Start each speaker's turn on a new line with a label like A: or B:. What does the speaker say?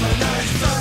A: off the night.